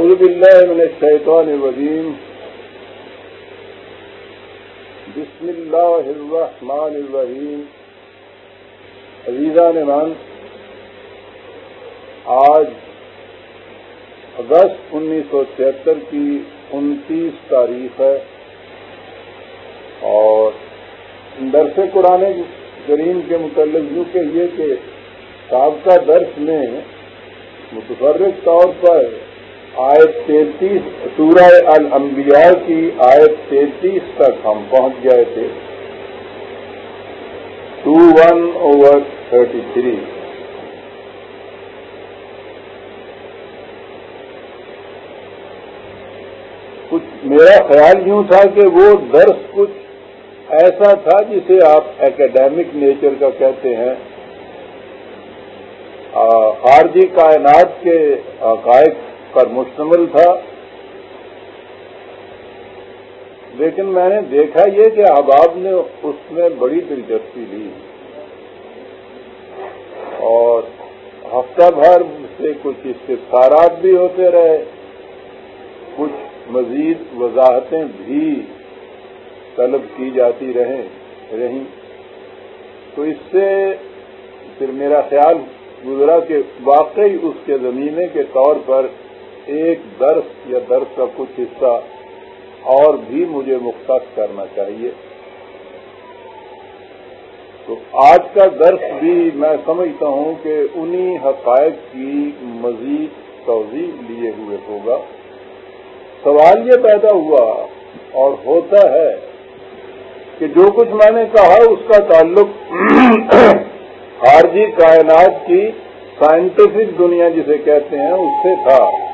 أعوذ بالله من الشيطان الرجيم بسم الله الرحمن الرحيم عزیزان مان آج اگست انیس سو چھہتر کی انتیس تاریخ ہے اور درس قرآن کریم کے متعلق یوں کہیے کہ سابقہ درس میں متفرق طور پر آیت تینتیس، سورہ الانبیاء کی آیت تینتیس تک ہم پہنچ گئے تھے۔ Two one over thirty three. کچھ میرا خیال یوں تھا کہ وہ درس کچھ ایسا تھا جسے آپ اکیڈیمک نیچر کا کہتے ہیں۔ خارجی کائنات کے عقائد پر مشتمل تھا۔ لیکن میں نے دیکھا یہ کہ احباب نے اس میں بڑی دلچسپی لی۔ اور ہفتہ بھر سے کچھ استفسارات بھی ہوتے رہے۔ کچھ مزید وضاحتیں بھی طلب کی جاتی رہیں رہیں۔ تو اس سے پھر میرا خیال گزرا کہ واقعی اس کے زمینے کے طور پر ایک درس یا درس کا کچھ حصہ اور بھی مجھے مختص کرنا چاہیے۔ تو آج کا درس بھی میں سمجھتا ہوں کہ انہی حقائق کی مزید توضیع لیے ہوئے ہوگا۔ سوال یہ پیدا ہوا اور ہوتا ہے کہ جو کچھ میں نے کہا اس کا تعلق خارجی کائنات کی سائنٹیفک دنیا جسے کہتے ہیں، اس سے تھا۔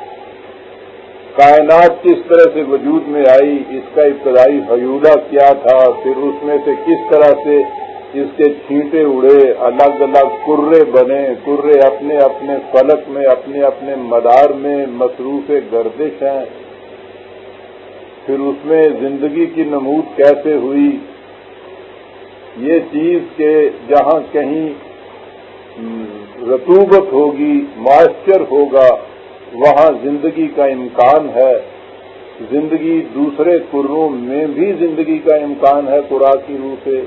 کائنات کس طرح سے وجود میں آئی، اس کا ابتدائی حیولہ کیا تھا، پھر اس میں سے کس طرح سے اس کے چھینٹے اڑے، الگ الگ کرے بنے، کرے اپنے اپنے فلک میں، اپنے اپنے مدار میں مصروف گردش ہیں۔ پھر اس میں زندگی کی نمود کیسے ہوئی؟ یہ چیز کہ جہاں کہیں رتوبت ہوگی مائسچر ہوگا وہاں زندگی کا امکان ہے۔ زندگی دوسرے کروں میں بھی زندگی کا امکان ہے قرآ کی روح سے۔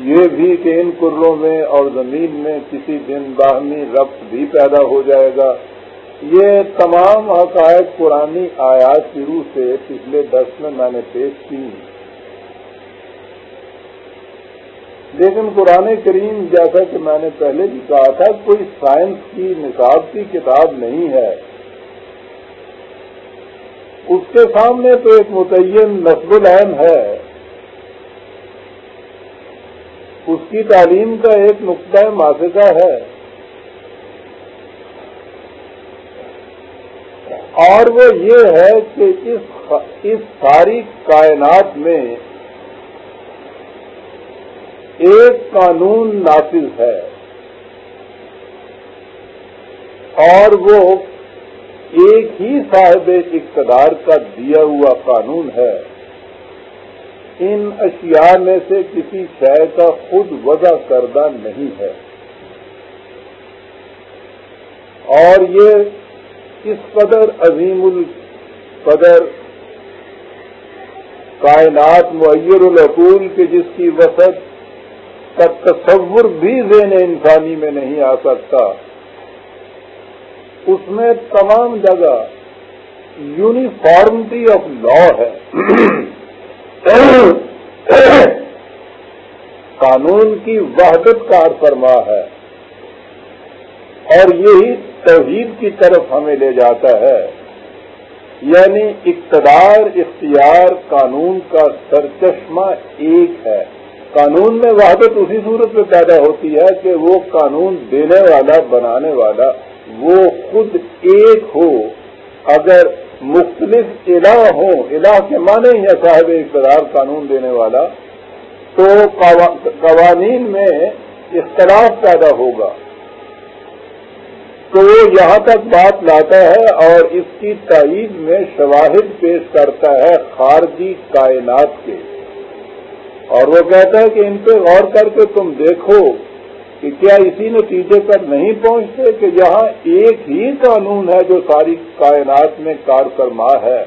یہ بھی کہ ان کروں میں اور زمین میں کسی دن باہمی ربط بھی پیدا ہو جائے گا۔ یہ تمام حقائق پرانی آیات کی روح سے پچھلے دس میں میں نے پیش کی۔ لیکن قرآن کریم جیسا کہ میں نے پہلے بھی کہا تھا، کوئی سائنس کی نصاب کی کتاب نہیں ہے۔ اس کے سامنے تو ایک متعین نصب العین ہے۔ اس کی تعلیم کا ایک نقطۂ ماسکہ ہے۔ اور وہ یہ ہے کہ اس ساری کائنات میں ایک قانون نافذ ہے۔ اور وہ ایک ہی صاحب اقتدار کا دیا ہوا قانون ہے۔ ان اشیاء میں سے کسی شے کا خود وضع کردہ نہیں ہے۔ اور یہ اس قدر عظیم القدر کائنات معیر العقول کے جس کی وسط کا تصور بھی ذہن انسانی میں نہیں آ سکتا۔ اس میں تمام جگہ یونیفارمٹی آف لا ہے۔ قانون کی وحدت کار فرما ہے۔ اور یہی توحید کی طرف ہمیں لے جاتا ہے۔ یعنی اقتدار، اختیار، قانون کا سرچشمہ ایک ہے۔ قانون میں وحدت اسی صورت میں پیدا ہوتی ہے کہ وہ قانون دینے والا، بنانے والا وہ خود ایک ہو، اگر مختلف الہ ہوں، الہ کے معنی ہے صاحب اقتدار قانون دینے والا، تو قوانین میں اختلاف پیدا ہوگا۔ تو وہ یہاں تک بات لاتا ہے اور اس کی تائید میں شواہد پیش کرتا ہے خارجی کائنات کے۔ اور وہ کہتا ہے کہ ان پہ غور کر کے تم دیکھو۔ کہ کیا اسی نتیجے پر نہیں پہنچتے کہ یہاں ایک ہی قانون ہے جو ساری کائنات میں کار فرما ہے؟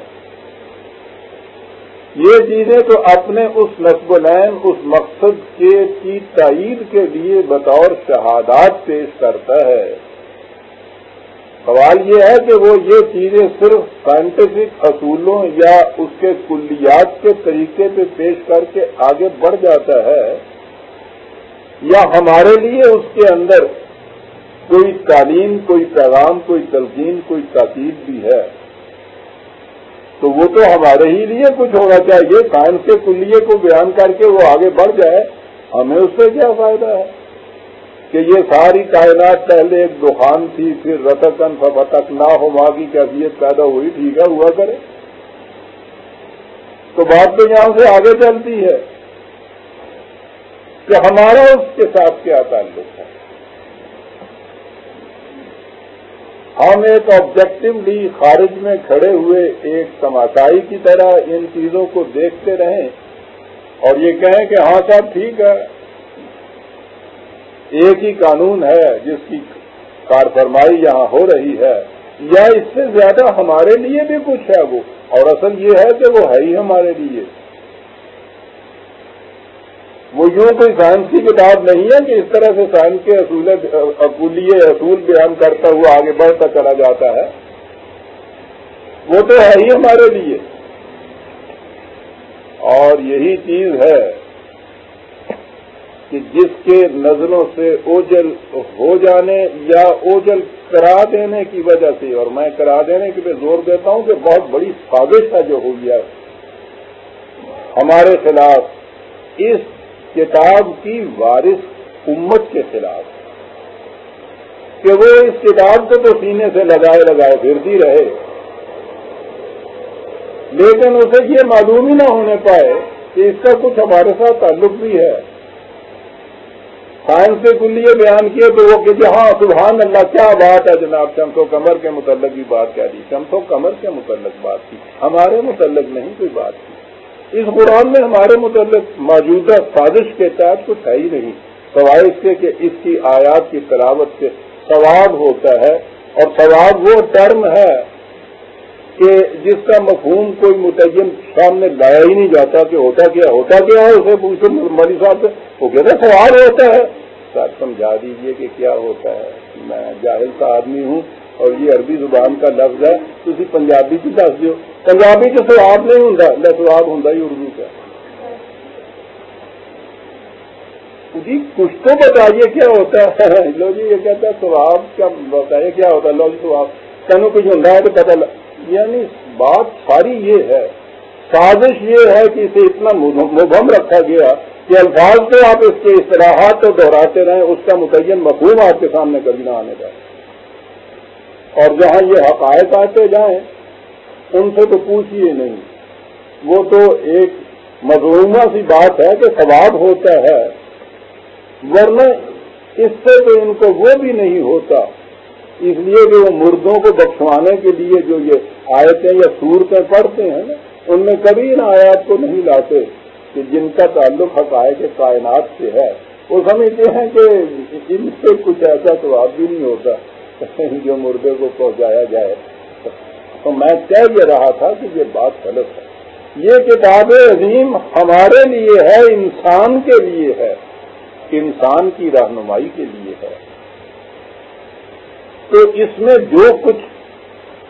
یہ چیزیں تو اپنے اس نصب العین اس مقصد کے، کی تائید کے لیے بطور شہادات پیش کرتا ہے۔ سوال یہ ہے کہ وہ یہ چیزیں صرف سائنٹیفک اصولوں یا اس کے کلیات کے طریقے پہ پیش کر کے آگے بڑھ جاتا ہے؟ یا ہمارے لیے اس کے اندر کوئی تعلیم، کوئی پیغام، کوئی تلقین، کوئی تاکید بھی ہے، تو وہ تو ہمارے ہی لیے کچھ ہونا چاہیے۔ سائنس کے کلیے کو بیان کر کے وہ آگے بڑھ جائے، ہمیں اس سے کیا فائدہ ہے؟ کہ یہ ساری کائنات پہلے ایک دکان تھی، پھر رتکن فتک نہ ہو ماں کی کیفیت پیدا ہوئی، ٹھیک ہے، ہوا کرے۔ تو بات تو یہاں سے آگے چلتی ہے۔ کہ ہمارا اس کے ساتھ کیا تعلق ہے؟ ہم ایک آبجیکٹولی خارج میں کھڑے ہوئے ایک تماشائی کی طرح ان چیزوں کو دیکھتے رہیں اور یہ کہیں کہ ہاں صاحب، ٹھیک ہے۔ ایک ہی قانون ہے جس کی کار فرمائی یہاں ہو رہی ہے، یا اس سے زیادہ ہمارے لیے بھی کچھ ہے وہ؟ اور اصل یہ ہے کہ وہ ہے ہی ہمارے لیے۔ وہ یوں کوئی سائنس کی کتاب نہیں ہے کہ اس طرح سے سائنس کے اصول اقولیے اصول بیان کرتا ہوا آگے بڑھتا چلا جاتا ہے۔ وہ تو ہے ہی ہمارے لیے۔ اور یہی چیز ہے کہ جس کے نظروں سے اوجل ہو جانے یا اوجل کرا دینے کی وجہ سے، اور میں کرا دینے کے لیے زور دیتا ہوں کہ بہت بڑی سازش ہے جو ہو گیا ہمارے خلاف اس کتاب کی وارث امت کے خلاف کہ وہ اس کتاب کو تو سینے سے لگائے لگائے پھرتی رہے۔ لیکن اسے یہ معلوم ہی نہ ہونے پائے کہ اس کا کچھ ہمارے ساتھ تعلق بھی ہے۔ سائنس کے کلیے بیان کیے تو وہ کہ جی ہاں سبحان اللہ، کیا بات ہے جناب؟ شمس و کمر کے متعلق بھی بات کیا دی۔ شمس و کمر کے متعلق بات کی۔ ہمارے متعلق نہیں کوئی بات کی۔ اس قرآن میں ہمارے متعلق موجودہ سازش کے تحت کچھ ہے ہی نہیں۔ سوائے اس کے کہ اس کی آیات کی تلاوت سے ثواب ہوتا ہے اور ثواب وہ ٹرم ہے کہ جس کا مفہوم کوئی متعین سامنے لایا ہی نہیں جاتا کہ ہوتا کیا ہوتا کیا ہے اسے پوچھو مری صاحب سے۔ وہ کہتے سوال ہوتا ہے۔ سر سمجھا دیجیے کہ کیا ہوتا ہے۔ میں جاہل کا آدمی ہوں۔ اور یہ عربی زبان کا لفظ ہے تو پنجابی کی دس دو پنجابی تو سواب نہیں ہوں نہ سواب ہوں ہی اردو کا۔ جی کچھ تو بتائیے کیا ہوتا ہے؟ لو جی یہ کہتا ہے سواب کیا بتائیے کیا ہوتا ہے؟ لو جی سواب۔ تینوں کچھ ہوں ہے تو پتا یعنی بات ساری یہ ہے، سازش یہ ہے کہ اسے اتنا مبہم رکھا گیا کہ الفاظ تو آپ اس کے اصطلاحات کو دہراتے رہیں، اس کا متعین مفہوم آپ کے سامنے کبھی نہ آنے جائے اور جہاں یہ حقائق آتے جائیں، ان سے تو پوچھیے نہیں۔ وہ تو ایک مضمومہ سی بات ہے کہ ثواب ہوتا ہے، ورنہ اس سے تو ان کو وہ بھی نہیں ہوتا۔ اس لیے کہ وہ مردوں کو بخشوانے کے لیے جو یہ آیتیں یا صورتیں پڑھتے ہیں نا، ان میں کبھی ان آیات کو نہیں لاتے کہ جن کا تعلق حقائق کائنات سے ہے۔ وہ سمجھتے ہیں کہ ان سے کچھ ایسا تو آپ بھی نہیں ہوتا۔ جو مردے کو پہنچایا جائے۔ تو میں کہہ یہ رہا تھا کہ یہ بات غلط ہے۔ یہ کتاب عظیم ہمارے لیے ہے، انسان کے لیے ہے، انسان کی رہنمائی کے لیے ہے۔ تو اس میں جو کچھ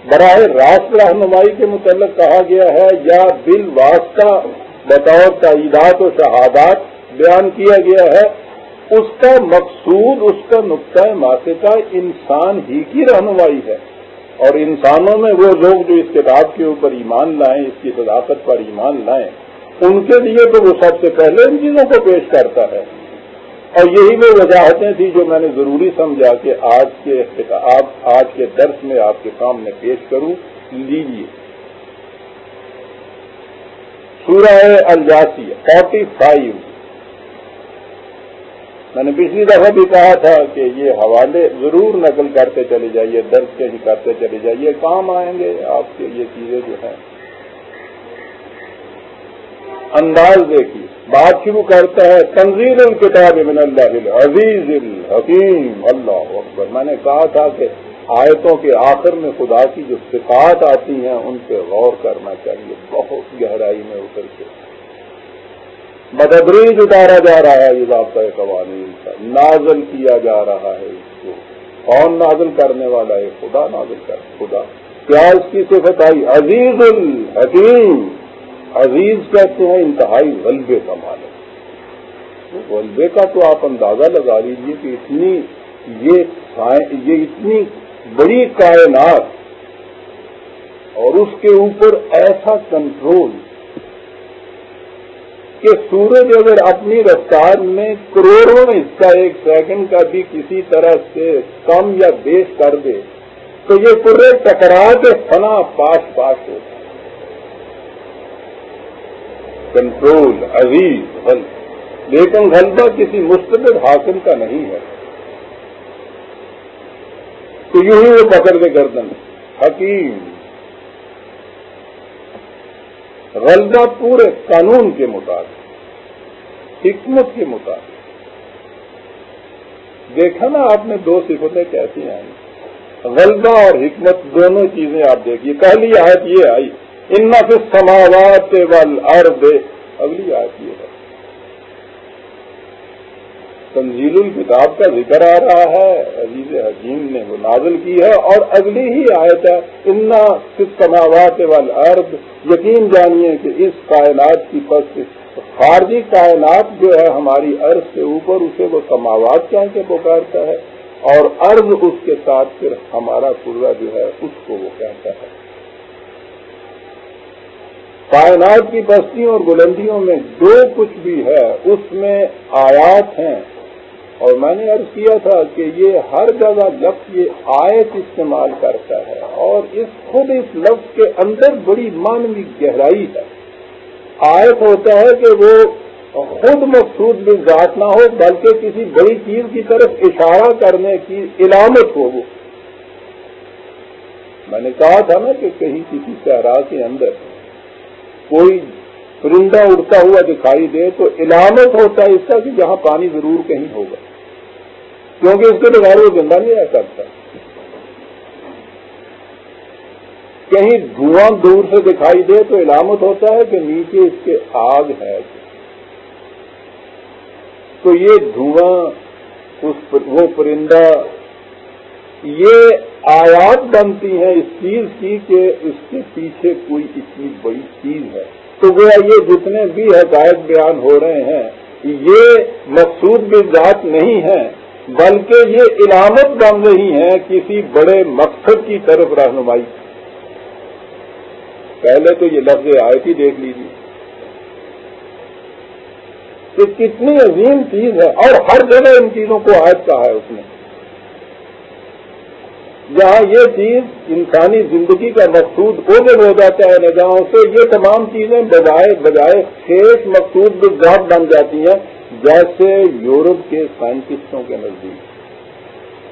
براہ راست رہنمائی کے متعلق کہا گیا ہے، یا بل واسطہ بطور تعیدات و شہادات بیان کیا گیا ہے اس کا مقصود، اس کا نقطۂ ماسکہ انسان ہی کی رہنمائی ہے۔ اور انسانوں میں وہ لوگ جو اس کتاب کے اوپر ایمان لائیں، اس کی صداقت پر ایمان لائیں، ان کے لیے تو وہ سب سے پہلے ان چیزوں کو پیش کرتا ہے۔ اور یہی وہ وجاہتیں تھیں جو میں نے ضروری سمجھا کہ آج کے آپ آج کے درس میں آپ کے سامنے پیش کروں۔ لیجیے۔ سورہ الجاسی فورٹی فائیو۔ میں نے پچھلی دفعہ بھی کہا تھا کہ یہ حوالے ضرور نقل کرتے چلے جائیے، درد کے ہی کرتے چلے جائیے، کام آئیں گے آپ کے یہ چیزیں جو ہیں۔ انداز دیکھیے، بات شروع کرتا ہے تنظیر الکتاب من اللہ عزیز الحکیم، اللہ اکبر۔ میں نے کہا تھا کہ آیتوں کے آخر میں خدا کی جو صفات آتی ہیں، ان پہ غور کرنا چاہیے، بہت گہرائی میں اتر کے۔ مدبریج اتارا جا رہا ہے، یہ ضابطۂ قوانین کا۔ نازل کیا جا رہا ہے اس کو۔ کون نازل کرنے والا ہے؟ خدا نازل کر، خدا۔ کیا اس کی صفت آئی؟ عزیز الحکیم۔ عزیز کہتے ہیں، انتہائی غلبے کا مالک۔ غلبے کا تو آپ اندازہ لگا لیجیے کہ اتنی یہ یہ اتنی بڑی کائنات اور اس کے اوپر ایسا کنٹرول کہ سورج اگر اپنی رفتار میں کروڑوں حصہ ایک سیکنڈ کا بھی کسی طرح سے کم یا بیش کر دے، تو یہ پورے ٹکرا کے فنا پاس پاس ہوتا کنٹرول، عزیز، غلط۔ لیکن غلبہ کسی مستقل حاکم کا نہیں ہے۔ تو یوں ہی وہ پکڑ کے گردن۔ حکیم۔ غلبہ پورے قانون کے مطابق، حکمت کے مطابق۔ دیکھا نا آپ نے دو صفتیں کیسی آئی غلبہ اور حکمت دونوں چیزیں آپ دیکھیے۔ پہلی آیت یہ آئی، ان سے سماوات والارض اگلی یہ ہے۔ تنزیل الکتاب کا ذکر آ رہا ہے، عزیز حکیم نے وہ نازل کی ہے اور اگلی ہی آیت ہے، انا صرف سماوات والارض یقین جانیے کہ اس کائنات کی پس خارجی کائنات جو ہے ہماری عرض کے اوپر، اسے وہ سماوات کہہ کے پکارتا ہے اور عرض اس کے ساتھ پھر ہمارا پورا جو ہے اس کو وہ کہتا ہے۔ کائنات کی بستیوں اور بلندیوں میں جو کچھ بھی ہے، اس میں آیات ہیں۔ اور میں نے عرض کیا تھا کہ یہ ہر جگہ لفظ یہ آیت استعمال کرتا ہے اور اس خود اس لفظ کے اندر بڑی مانوی گہرائی ہے۔ آیت ہوتا ہے کہ وہ خود مقصود بھی ذات نہ ہو، بلکہ کسی بڑی چیز کی طرف اشارہ کرنے کی علامت ہو وہ۔ میں نے کہا تھا نا کہ کہیں کسی صحرا کے اندر کوئی پرندہ اڑتا ہوا دکھائی دے تو علامت ہوتا ہے اس کا کہ جہاں پانی ضرور کہیں ہوگا۔ کیونکہ اس کے بغیر وہ زندہ نہیں رہ سکتا۔ کہیں دھواں دور سے دکھائی دے تو علامت ہوتا ہے کہ نیچے اس کے آگ ہے۔ تو یہ دھواں، اس وہ پرندہ، یہ آیات بنتی ہیں اس چیز کی کہ اس کے پیچھے کوئی اتنی بڑی چیز ہے۔ تو وہ یہ جتنے بھی حقائق بیان ہو رہے ہیں، یہ مقصود بھی ذات نہیں ہے بلکہ یہ علامت بن رہی ہے کسی بڑے مقصد کی طرف رہنمائی۔ پہلے تو یہ لفظ آیت ہی دیکھ لیجیے کہ کتنی عظیم چیز ہے اور ہر جگہ ان چیزوں کو آیت کہا ہے اس نے۔ جہاں یہ چیز انسانی زندگی کا مقصود اوجل ہو جاتا ہے نجاؤں سے، یہ تمام چیزیں بجائے بجائے خیش مقصود بزاد بن جاتی ہیں جیسے یورپ کے سائنٹسٹوں کے نزدیک۔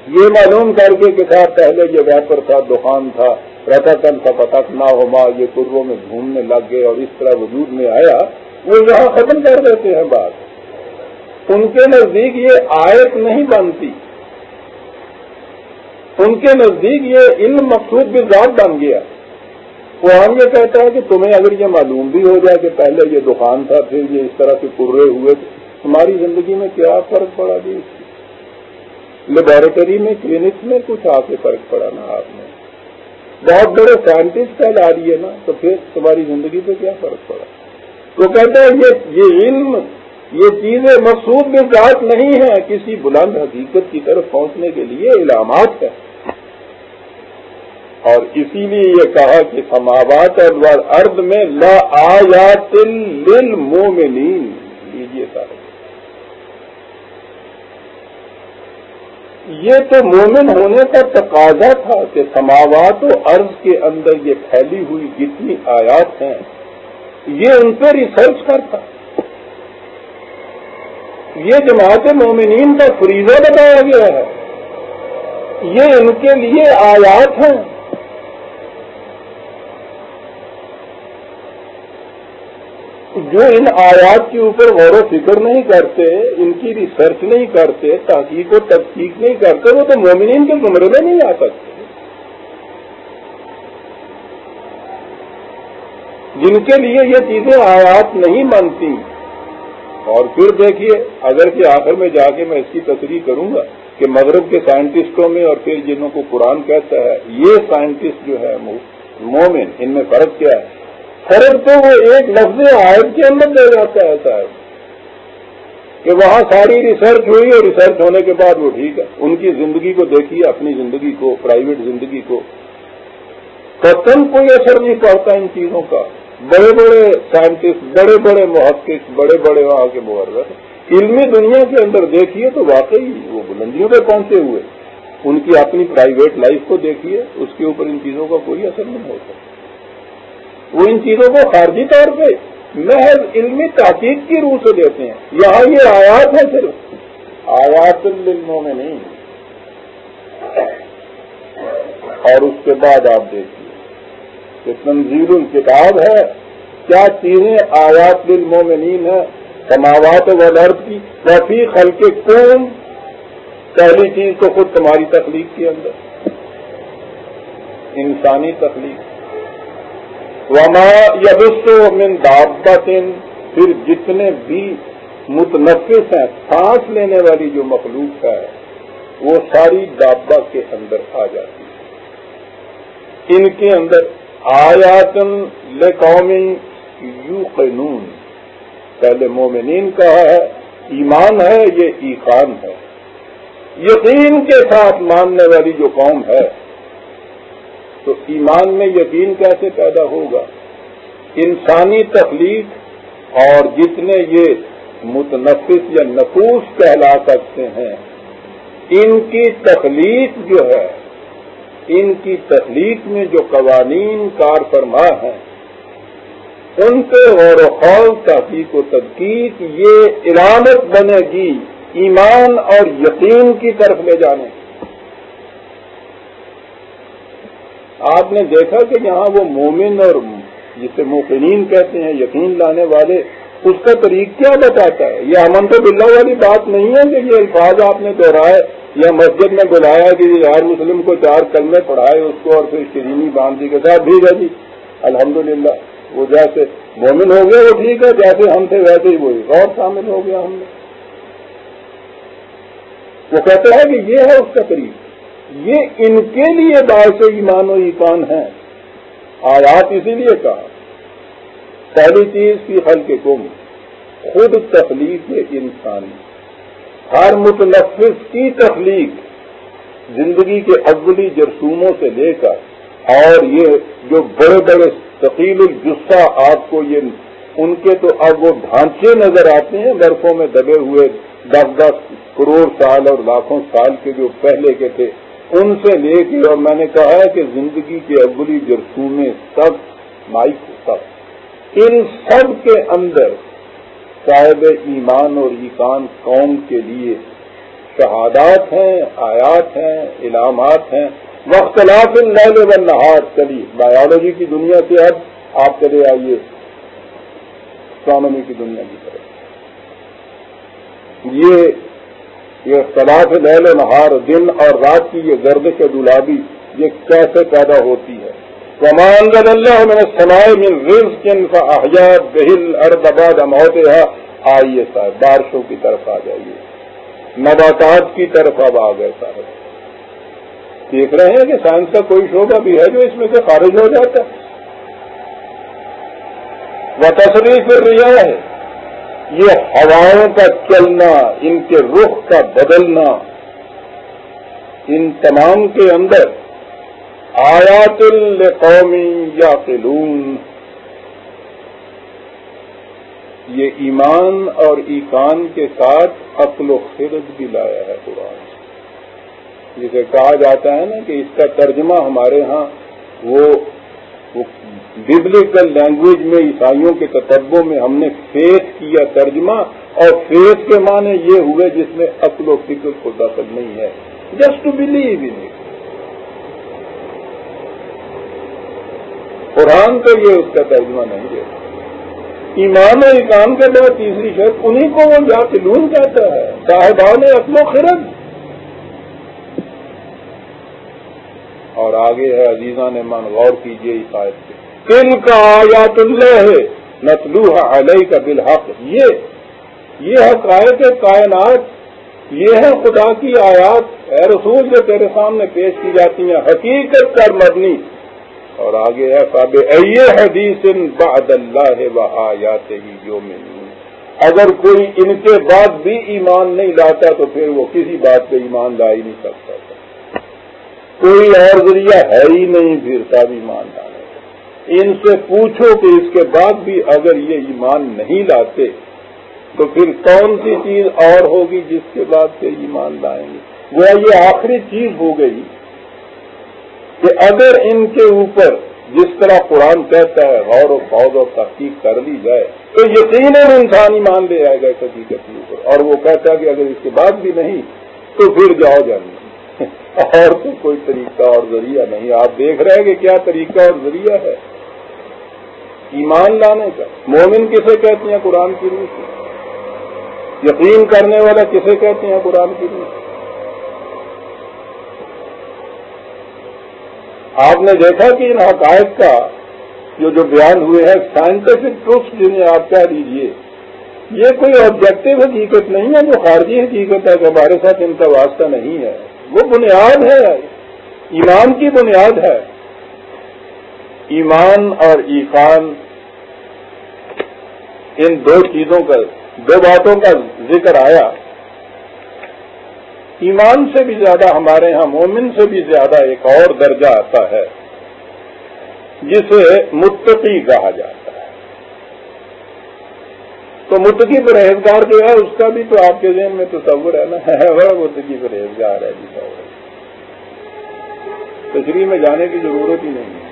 یہ معلوم کر کے کہ تھا پہلے یہ ویپر تھا دکان تھا رتا کن کا پتک نہ ہوما، یہ قربوں میں گھومنے لگ گئے اور اس طرح وجود میں آیا، وہ یہاں ختم کر دیتے ہیں بات۔ ان کے نزدیک یہ آیت نہیں بنتی۔ ان کے نزدیک یہ علم مقصود بھی ذات بن گیا۔ قرآن یہ کہتا ہے کہ تمہیں اگر یہ معلوم بھی ہو جائے کہ پہلے یہ دکان تھا، پھر یہ اس طرح سے پورے ہوئے تمہاری زندگی میں کیا فرق پڑا جی؟ لیبوریٹری میں کلینک میں کچھ آ کے فرق پڑا نا آپ نے؟ بہت بڑے سائنٹسٹ لا رہی ہے نا، تو پھر تمہاری زندگی پہ کیا فرق پڑا؟ تو کہتا ہے یہ علم، یہ چیزیں مقصود میں ذات نہیں ہے کسی بلند حقیقت کی طرف پہنچنے کے لیے علامات ہے اور اسی لیے یہ کہا کہ سماوات اور ارد میں لا آیات للمومنین لیجیے سارے۔ یہ تو مومن ہونے کا تقاضا تھا کہ سماوات و عرض کے اندر یہ پھیلی ہوئی جتنی آیات ہیں، یہ ان پہ ریسرچ کرتا۔ یہ جماعت مومنین کا فریضہ بتایا گیا ہے۔ یہ ان کے لیے آیات ہیں۔ جو ان آیات کے اوپر غور و فکر نہیں کرتے، ان کی ریسرچ نہیں کرتے، تحقیق و تحقیق نہیں کرتے، وہ تو مومنین کے زمرے میں نہیں آ سکتے۔ جن کے لیے یہ چیزیں آیات نہیں بنتی اور پھر دیکھیے، اگر کہ آخر میں جا کے میں اس کی تصریح کروں گا کہ مغرب کے سائنٹسٹوں میں اور پھر جنہوں کو قرآن کہتا ہے، یہ سائنٹسٹ جو ہے مومن، ان میں فرق کیا ہے؟ فرق تو وہ ایک لفظ آئٹ کے اندر لے جاتا ہے صاحب کہ وہاں ساری ریسرچ ہوئی اور ریسرچ ہونے کے بعد وہ ٹھیک ہے۔ ان کی زندگی کو دیکھیے، اپنی زندگی کو پرائیویٹ زندگی کو۔ قطن کوئی اثر نہیں پڑتا ان چیزوں کا۔ بڑے بڑے سائنٹسٹ بڑے بڑے محقق بڑے بڑے وہاں کے مورت علمی دنیا کے اندر دیکھیے تو واقعی وہ بلندیوں پہ پہنچے ہوئے۔ ان کی اپنی پرائیویٹ لائف کو دیکھیے، اس کے اوپر ان چیزوں کا کوئی اثر نہیں ہوتا۔ وہ ان چیزوں کو خارجی طور پہ محض علمی تحقیق کی روح سے دیتے ہیں۔ یہاں یہ آیات ہے صرف۔ آیات علموں میں نہیں۔ اور اس کے بعد آپ دیکھیے کہ تنظیر الکتاب ہے۔ کیا چیزیں آیات للمومنین ہے سماوات و لرد کی وفی خل کے کون؟ پہلی چیز تو خود تمہاری تخلیق کے اندر۔ انسانی تخلیق۔ وما یبس من دابت پھر جتنے بھی متنفس ہیں، سانس لینے والی جو مخلوق ہے، وہ ساری دابا کے اندر آ جاتی ہے۔ ان کے اندر آیاتن لقومی یو قانون پہلے مومنین کا ہے، ایمان ہے، یہ ایقان ہے۔ یقین کے ساتھ ماننے والی جو قوم ہے تو ایمان میں یقین کیسے پیدا ہوگا؟ انسانی تخلیق اور جتنے یہ متنفس یا نفوس کہلا سکتے ہیں، ان کی تخلیق جو ہے، ان کی تخلیق میں جو قوانین کار فرما ہیں، ان کے غور و خوف تحقیق و تدقیق یہ علامت بنے گی ایمان اور یقین کی طرف لے جانے آپ نے دیکھا کہ یہاں وہ مومن اور جسے موقنین کہتے ہیں، یقین لانے والے، اس کا طریق کیا بتاتا ہے؟ یہ امن تو بلّہ والی بات نہیں ہے کہ یہ الفاظ آپ نے دہرائے یا مسجد میں بلایا کہ ہر مسلم کو چار کلمے پڑھائے اس کو اور پھر شرینی باندھی کے ساتھ بھی ہے جی۔ الحمدللہ، وہ جیسے مومن ہو گیا وہ ٹھیک ہے، جیسے ہم تھے ویسے ہی وہی۔ اور شامل ہو گیا ہم نے۔ وہ کہتے ہیں کہ یہ ہے اس کا طریق۔ یہ ان کے لیے باعث ایمان و ایمان ہے۔ آیات اسی لیے کہا، پہلی چیز کی حل کے کم، خود تخلیق انسانی۔ ہر متنفس کی تخلیق زندگی کے اولی جرسوموں سے لے کر، اور یہ جو بڑے بڑے ثقیل الجسہ آپ کو یہ ان کے تو اب وہ ڈھانچے نظر آتے ہیں، برفوں میں دبے ہوئے دس دس کروڑ سال اور لاکھوں سال کے جو پہلے کے تھے ان سے لے کے اور میں نے کہا کہ زندگی کے ابلی جرسومیں سب مائک سب۔ ان سب کے اندر صاحب ایمان اور ایکان قوم کے لیے شہادات ہیں، آیات ہیں علامات ہیں۔ مختلاف نیل و نہار چلی بایولوجی کی دنیا سے اب آپ چلے آئیے۔ اسٹرانومی کی دنیا کی طرف۔ یہ یہ اختلاف نیل و نہار، دن اور رات کی یہ گردش دلابی یہ کیسے پیدا ہوتی ہے؟ کمان اللہ میں سنائے من رز کن کا احجاب بہل ارد موت آئیے صاحب، بارشوں کی طرف آ جائیے۔ نباتات کی طرف اب آ گئے صاحب۔ دیکھ رہے ہیں کہ سائنس کا کوئی شعبہ بھی ہے جو اس میں سے خارج ہو جاتا ہے۔ وہ تصریف ریا ہے یہ ہواؤں کا چلنا، ان کے رخ کا بدلنا، ان تمام کے اندر آیات القومی یا فلون یہ ایمان اور ایکان کے ساتھ عقل و خرد بھی لایا ہے قرآن۔ جسے کہا جاتا ہے نا کہ اس کا ترجمہ ہمارے ہاں وہ ببلیکل لینگویج میں، عیسائیوں کے کتبوں میں ہم نے فیس کیا ترجمہ اور فیس کے معنی یہ ہوئے جس میں عقل و فکر کو دخل نہیں ہے۔ Just to believe in Quran تو یہ اس کا ترجمہ نہیں دیتا ایمان و ایکان کے بعد تیسری شرط انہیں کو وہ یا کہتا ہے۔ صاحبان اصل و خرد۔ اور آگے ہے عزیزہ نے من غور کیجیے عیسائیت سے دل کا آیات اللہ ہے نتلوح علیہ کا بالحق۔ یہ یہ حقائق کائنات، یہ ہے خدا کی آیات۔ اے رسول، جو تیرے سامنے پیش کی جاتی ہیں، حقیقت کر مبنی۔ اور آگے ہے صاب اے حدیث بعد اللہ و آیات ہی جو اگر کوئی ان کے بعد بھی ایمان نہیں لاتا، تو پھر وہ کسی بات پہ ایمان لا ہی نہیں سکتا۔ کوئی اور ذریعہ ہے ہی نہیں پھر سب ایمان لانے ان سے پوچھو کہ اس کے بعد بھی اگر یہ ایمان نہیں لاتے، تو پھر کون سی چیز اور ہوگی جس کے بعد سے ایمان لائیں گے؟ وہ یہ آخری چیز ہو گئی کہ اگر ان کے اوپر جس طرح قرآن کہتا ہے، غور و فوج اور تحقیق کر لی جائے، تو یقیناً انسان ہی مان لے آئے گا حقیقت کے اوپر اور وہ کہتا ہے کہ اگر اس کے بعد بھی نہیں، تو پھر جاؤ جانے اور تو کوئی طریقہ اور ذریعہ نہیں۔ آپ دیکھ رہے ہیں کہ کیا طریقہ اور ذریعہ ہے۔ ایمان لانے کا۔ مومن کسے کہتے ہیں قرآن کی روح سے؟ یقین کرنے والا کسے کہتے ہیں قرآن کی روح سے؟ آپ نے دیکھا کہ ان حقائق کا جو جو بیان ہوئے ہیں سائنٹیفک پروف جنہیں آپ کہہ دیجیے یہ کوئی آبجیکٹو حقیقت نہیں ہے، جو خارجی حقیقت ہے کہ ہمارے ساتھ ان کا واسطہ نہیں ہے۔ وہ بنیاد ہے، ایمان کی بنیاد ہے۔ ایمان اور ایقان ان دو چیزوں کا، دو باتوں کا ذکر آیا۔ ایمان سے بھی زیادہ ہمارے ہاں مومن سے بھی زیادہ ایک اور درجہ آتا ہے، جسے متقی کہا جاتا ہے۔ تو متقی پرہیزگار جو ہے، اس کا بھی تو آپ کے ذہن میں تصور ہے نا۔ وہ متقی پرہیزگار ہے جی تشریح میں جانے کی ضرورت ہی نہیں۔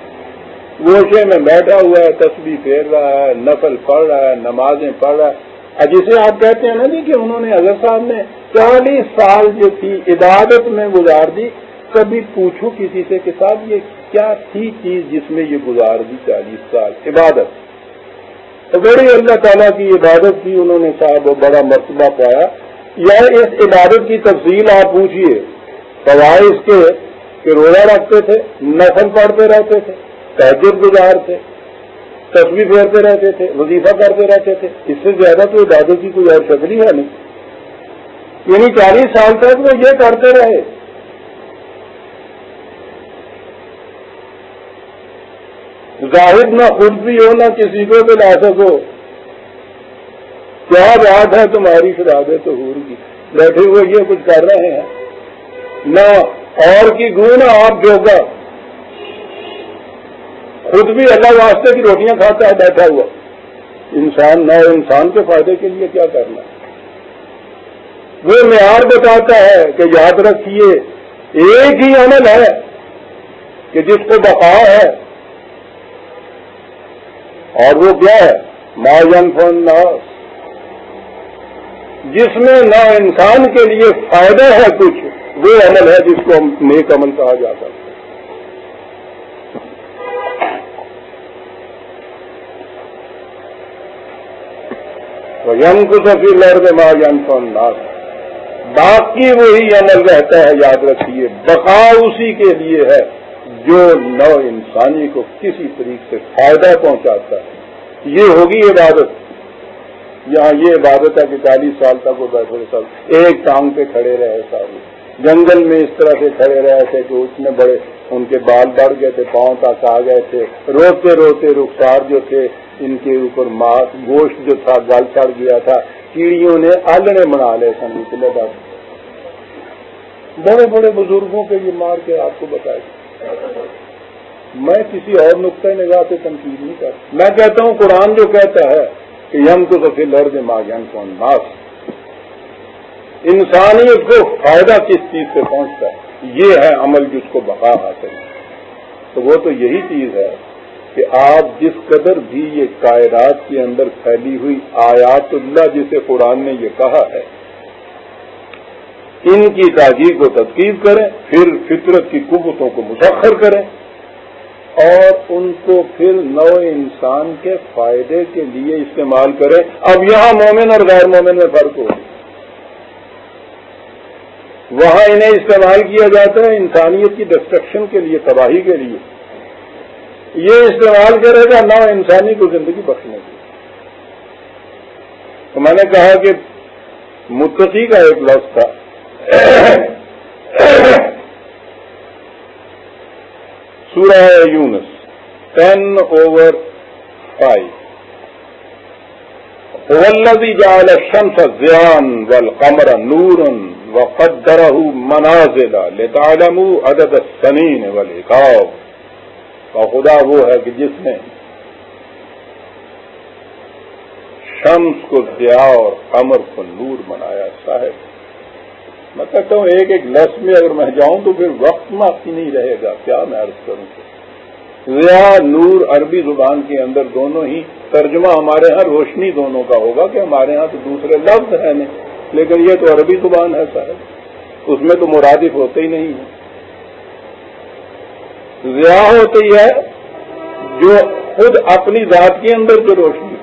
گوشے میں بیٹھا ہوا ہے تصویر پھیر رہا ہے، نفل پڑھ رہا ہے، نمازیں پڑھ رہا ہے۔ جسے آپ کہتے ہیں نا جی کہ انہوں نے اظہر صاحب نے چالیس سال جو تھی عبادت میں گزار دی، کبھی پوچھو کسی سے کہ صاحب یہ کیا تھی چیز جس میں یہ گزار دی چالیس سال؟ عبادت۔ بڑی اللہ تعالیٰ کی عبادت کی انہوں نے صاحب بڑا مرتبہ پایا۔ یا اس عبادت کی تفصیل آپ پوچھیے فوائد کے کہ روزہ رکھتے تھے نسل پڑھتے رہتے تھے تحجر گزار تھے تصویر پھیرتے رہتے تھے، وظیفہ کرتے رہتے تھے۔ اس سے زیادہ تو عبادت کی کوئی اور شکل ہی ہے نہیں۔ یعنی چالیس سال تک وہ یہ کرتے رہے۔ ظاہر نہ خود بھی ہو نہ کسی کو بھی لاثت ہو کیا بات ہے تمہاری شرابت تو ہور کی؟ بیٹھے ہوئے یہ کچھ کر رہے ہیں۔ نہ اور کی گو نہ آپ جو خود بھی اللہ واسطے کی روٹیاں کھاتا ہے، بیٹھا ہوا۔ انسان نہ انسان کے فائدے کے لیے کیا کرنا۔ وہ معیار بتاتا ہے کہ یاد رکھیے، ایک ہی عمل ہے کہ جس کو بقا ہے اور وہ کیا ہے؟ ما فن ناس جس میں نہ انسان کے لیے فائدہ ہے کچھ، وہ عمل ہے جس کو ہم نیک عمل کہا جاتا ہے۔ یم کو سفی لڑ ماں یم کو باقی وہی عمل رہتا ہے، یاد رکھیے، بقا اسی کے لیے ہے۔ جو نو انسانی کو کسی طریقے سے فائدہ پہنچاتا ہے۔ یہ ہوگی عبادت۔ یہاں یہ عبادت ہے کہ چالیس سال تک وہ بیٹھے سب ایک ٹانگ پہ کھڑے رہے سارے۔ جنگل میں اس طرح سے کھڑے رہے تھے کہ اتنے بڑے ان کے بال بڑھ گئے تھے، پاؤں تک آ گئے تھے۔ روتے روتے رخسار جو تھے، ان کے اوپر گوشت جو تھا، گل چڑھ گیا تھا۔ کیڑیوں نے آلنے بنا لے سن نکلے بڑے۔ بڑے بزرگوں کے یہ مار کے آپ کو بتایا۔ میں کسی اور نقطۂ نگاہ سے تنقید نہیں کرتا۔ میں کہتا ہوں قرآن جو کہتا ہے کہ یم کو سفید لڑ ماں کون ماس انسانیت کو فائدہ کس چیز سے پہنچتا ہے؟ یہ ہے عمل جس کو بقا حاصل۔ تو وہ تو یہی چیز ہے کہ آپ جس قدر بھی یہ کائرات کے اندر پھیلی ہوئی آیات اللہ جسے قرآن نے یہ کہا ہے ان کی تاجی کو تدقیق کریں پھر فطرت کی قوتوں کو مسخر کریں اور ان کو پھر نو انسان کے فائدے کے لیے استعمال کریں اب یہاں مومن اور غیر مومن میں فرق ہو وہاں انہیں استعمال کیا جاتا ہے انسانیت کی ڈسٹرکشن کے لیے، تباہی کے لیے۔ یہ استعمال کرے گا، نو انسانی کو زندگی بخشنے کی تو میں نے کہا کہ متقی کا ایک لفظ تھا۔ سورہ یونس ٹین اوور فائیو ولدی جال شمس زیان ول قمر نورن و قدر منازل لتعلم عدد السنین والعقاب اور خدا وہ ہے کہ جس نے شمس کو ضیاء اور قمر کو نور بنایا، صاحب میں کہتا ہوں، ایک ایک لفظ میں اگر میں جاؤں تو پھر وقت معافی نہیں رہے گا۔ کیا میں عرض کروں ضیاء نور عربی زبان کے اندر دونوں ہی ترجمہ ہمارے ہاں روشنی دونوں کا ہوگا کہ ہمارے ہاں تو دوسرے لفظ ہیں نہیں، لیکن یہ تو عربی زبان ہے صاحب اس میں تو مرادف ہوتے ہی نہیں ہے ضیاء ہوتی ہے جو خود اپنی ذات کے اندر جو روشنی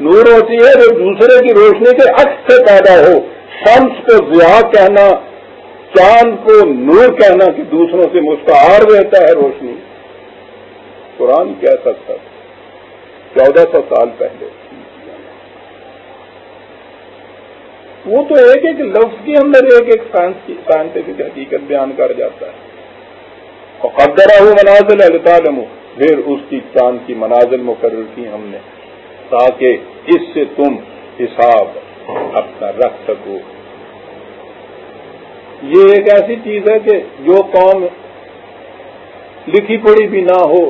نور ہوتی ہے جو دوسرے کی روشنی کے عکس سے پیدا ہو۔ شمس کو ضیاء کہنا، چاند کو نور کہنا کہ دوسروں سے مستعار رہتا ہے روشنی۔ قرآن کہہ سکتا چودہ سو سال پہلے۔ وہ تو ایک ایک لفظ کے اندر ایک ایک سائنس کی سائنٹیفک حقیقت بیان کر جاتا ہے۔ اور قدرہ ہو منازل الطالم پھر اس کی چاند کی منازل مقرر کی ہم نے، تاکہ اس سے تم حساب اپنا رکھ سکو۔ یہ ایک ایسی چیز ہے کہ جو قوم لکھی پڑھی بھی نہ ہو،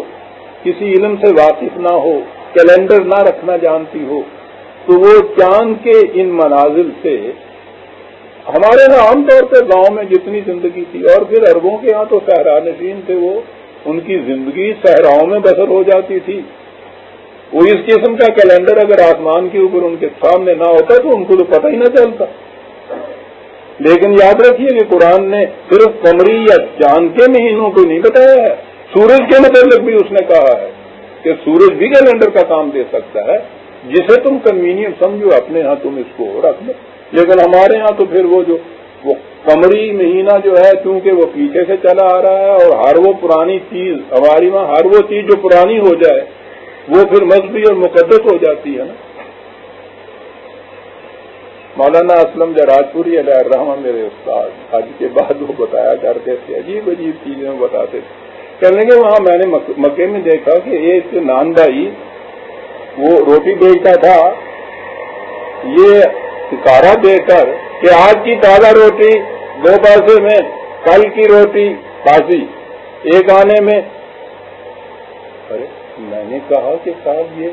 کسی علم سے واقف نہ ہو، کیلنڈر نہ رکھنا جانتی ہو، تو وہ چاند کے ان منازل سے ہمارے یہاں عام طور پہ گاؤں میں جتنی زندگی تھی، اور پھر اربوں کے یہاں تو صحرا نشین تھے، وہ ان کی زندگی صحراؤں میں بسر ہو جاتی تھی۔ وہ اس قسم کا کیلنڈر اگر آسمان کے اوپر ان کے سامنے نہ ہوتا تو ان کو تو پتہ ہی نہ چلتا۔ لیکن یاد رکھیے کہ قرآن نے صرف کمری یا چاند کے مہینوں کو نہیں بتایا ہے، سورج کے متعلق بھی اس نے کہا ہے کہ سورج بھی کیلنڈر کا کام دے سکتا ہے، جسے تم کنوینئنٹ سمجھو، اپنے ہاں تم اس کو رکھ لو۔ لیکن ہمارے ہاں تو پھر وہ جو وہ کمری مہینہ جو ہے کیونکہ وہ پیچھے سے چلا آ رہا ہے اور ہر وہ پرانی چیز ہماری وہاں ہر وہ چیز جو پرانی ہو جائے وہ پھر مذہبی اور مقدس ہو جاتی ہے نا۔ مولانا اسلم جراج پوری علیہ الرحمہ میرے استاد آج کے بعد وہ بتایا کرتے تھے، عجیب عجیب چیزیں بتاتے تھے۔ کہنے کے وہاں میں نے مکے میں دیکھا کہ ایک نان بھائی وہ روٹی بیچتا تھا۔ یہ سکارا دے کر کہ آج کی تازہ روٹی دو پیسے میں، کل کی روٹی باسی، ایک آنے میں۔ ارے! میں نے کہا کہ صاحب، یہ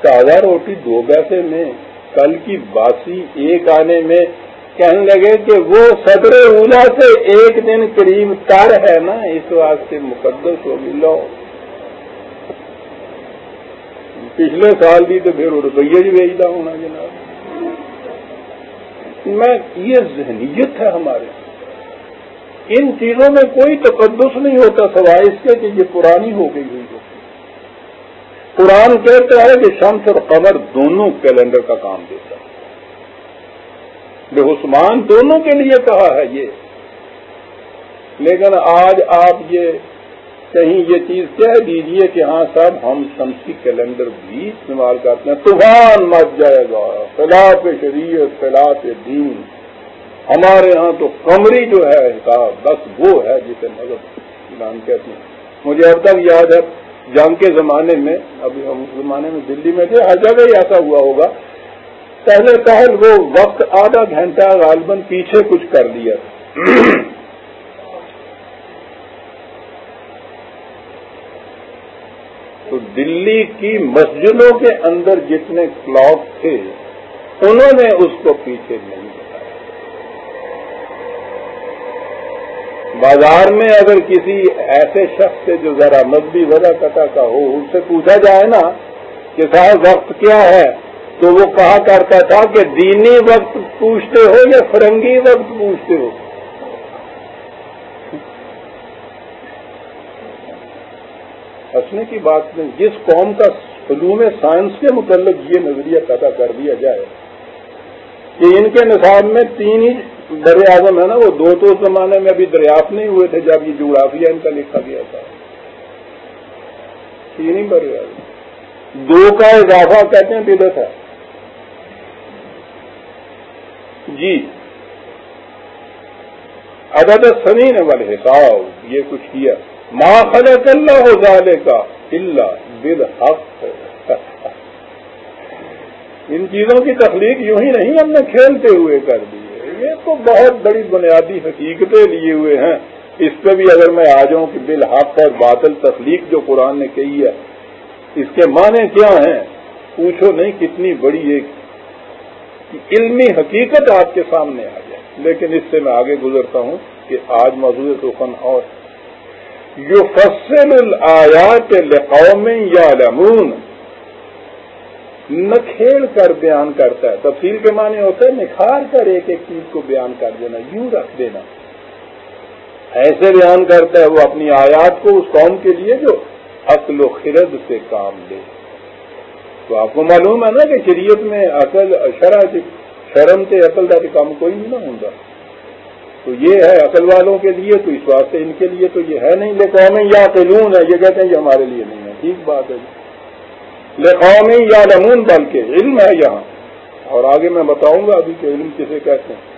تازہ روٹی دو پیسے میں کل کی باسی ایک آنے میں کہنے لگے کہ وہ صدر اولا سے ایک دن قریب تر ہے نا، اس واسطے مقدس ہو ملو پچھلے سال بھی تو پھر روپیے بھی بھیجتا ہونا جناب۔ میں، یہ ذہنیت ہے ہمارے۔ ان چیزوں میں کوئی تقدس نہیں ہوتا، سوائے اس کے کہ یہ پرانی ہو گئی ہوئی ہو۔ قرآن کہتا ہے کہ شمس اور قمر دونوں کیلنڈر کا کام دیتا ہے۔ بے عثمان دونوں کے لیے کہا ہے یہ۔ لیکن آج آپ یہ کہیں یہ چیز کہہ دیجیے کہ ہاں صاحب، ہم شمسی کیلنڈر بھی استعمال کرتے ہیں۔ طوفان مچ جائے گا۔ خلاف شریعت، خلاف دین۔ ہمارے ہاں تو کمری جو ہے، حساب، بس وہ ہے جسے مذہب کہتے ہیں۔ مجھے اب تک یاد ہے جنگ کے زمانے میں، ابھی ہم زمانے میں دلی میں تھے، ہر جگہ ہی ایسا ہوا ہوگا۔ پہلے پہل وہ وقت آدھا گھنٹہ غالباً پیچھے کچھ کر دیا۔ تھا تو دلی کی مسجدوں کے اندر جتنے کلاک تھے، انہوں نے اس کو پیچھے نہیں بازار میں اگر کسی ایسے شخص سے جو ذرا مذہبی وجہ قطع کا ہو، ان سے پوچھا جائے نا کہ صاحب وقت کیا ہے؟ تو وہ کہا کرتا تھا کہ دینی وقت پوچھتے ہو یا فرنگی وقت پوچھتے ہو؟ ہنسنے کی بات نہیں جس قوم کا علوم سائنس کے متعلق یہ نظریہ پیدا کر دیا جائے کہ ان کے نصاب میں تین ہی بر اعظم ہے نا، وہ دو تو زمانے میں ابھی دریافت نہیں ہوئے تھے جب یہ جغرافیہ ان کا لکھا گیا تھا۔ تین ہی بر اعظم دو کا اضافہ کہتے ہیں بدت ہے جی۔ عدد سنین والے حساب یہ کچھ کیا۔ ماں خلق اللہ ہو کا اللہ بل حق ان چیزوں کی تخلیق یوں ہی نہیں ہم نے کھیلتے ہوئے کر دی۔ یہ تو بہت بڑی بنیادی حقیقتیں لیے ہوئے ہیں۔ اس پہ بھی اگر میں آ جاؤں کہ بالحق اور باطل تخلیق جو قرآن نے کہی ہے، اس کے معنی کیا ہیں؟ پوچھو نہیں کتنی بڑی ایک علمی حقیقت آپ کے سامنے آ جائے۔ لیکن اس سے میں آگے گزرتا ہوں کہ آج موضوع تو فن اور۔ یو فصل الیات لقوم یا لمون نکھیڑ کر بیان کرتا ہے۔ تفصیل کے معنی ہوتا ہے نکھار کر ایک ایک چیز کو بیان کر دینا، یوں رکھ دینا۔ ایسے بیان کرتا ہے وہ اپنی آیات کو اس قوم کے لیے جو عقل و خرد سے کام لے۔ تو آپ کو معلوم ہے نا کہ شریعت میں عقل شرح شرم سے عقل کا کام کوئی نہیں نہ ہوگا تو یہ ہے عقل والوں کے لیے، تو اس واسطے ان کے لیے تو یہ ہے نہیں لیکن یا قلون ہے یہ کہتے ہیں یہ ہمارے لیے نہیں ہے۔ ٹھیک بات ہے جی۔ لقومی یا لمون بلکہ علم ہے یہاں۔ اور آگے میں بتاؤں گا ابھی کہ علم کسے کہتے ہیں۔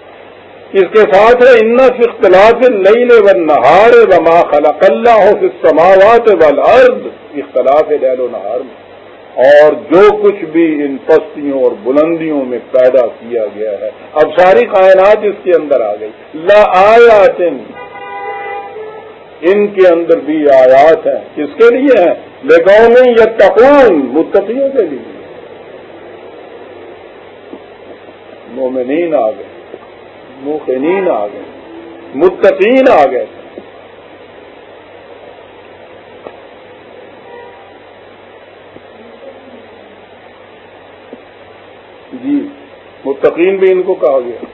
اس کے ساتھ ہے، ان اختلاف لئی و نہار و ما خلق اللہ ہو سماوات والارض اختلاف لیل و نہار میں۔ اور جو کچھ بھی ان پستیوں اور بلندیوں میں پیدا کیا گیا ہے، اب ساری کائنات اس کے اندر آ گئی۔ لا آیات ان کے اندر بھی آیات ہیں۔ کس کے لیے ہیں؟ لگاؤں میں یا تقون متقیوں کے لیے۔ مومنین آ گئے، موقنین آ گئے، متقین آ گئے۔ جی متقین بھی ان کو کہا گیا۔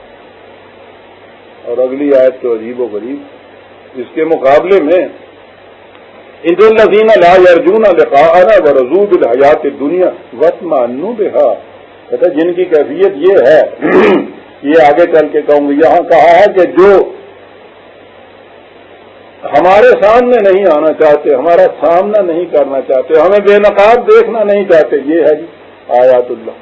اور اگلی آیت تو عجیب و غریب۔ اس کے مقابلے میں الزین لا ارجن لقاءنا ورزو بالحیات دنیا وط بہا۔ کہتا جن کی کیفیت یہ ہے یہ آگے چل کے کہوں گی یہاں کہا ہے کہ جو ہمارے سامنے نہیں آنا چاہتے، ہمارا سامنا نہیں کرنا چاہتے، ہمیں بے نقاب دیکھنا نہیں چاہتے، یہ ہے جی آیات اللہ۔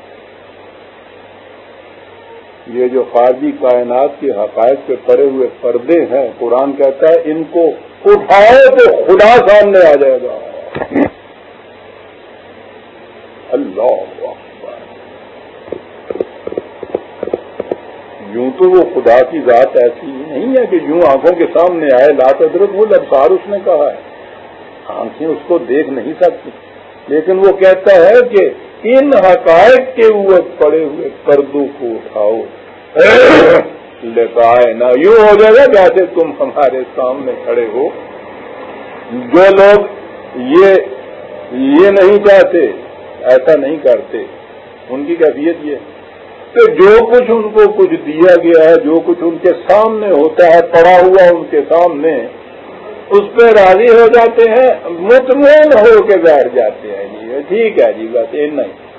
یہ جو خارجی کائنات کے حقائق پہ پڑے ہوئے پردے ہیں، قرآن کہتا ہے ان کو اٹھاؤ تو خدا سامنے آ جائے گا۔ اللہ یوں تو وہ خدا کی ذات ایسی نہیں ہے کہ یوں آنکھوں کے سامنے آئے۔ لات ادرک وہ لبسار اس نے کہا ہے۔ آنکھیں اس کو دیکھ نہیں سکتی۔ لیکن وہ کہتا ہے کہ ان حقائق کے اوپر پڑے ہوئے پردوں کو اٹھاؤ۔ لیتا نہ یوں ہو جائے گا جیسے تم ہمارے سامنے کھڑے ہو۔ جو لوگ یہ یہ نہیں چاہتے، ایسا نہیں کرتے۔ ان کی کیفیت یہ کہ جو کچھ ان کو کچھ دیا گیا ہے، جو کچھ ان کے سامنے ہوتا ہے، پڑا ہوا ان کے سامنے، اس پہ راضی ہو جاتے ہیں، مطمئن ہو کے بیٹھ جاتے ہیں۔ جی ٹھیک ہے جی بس یہ نہیں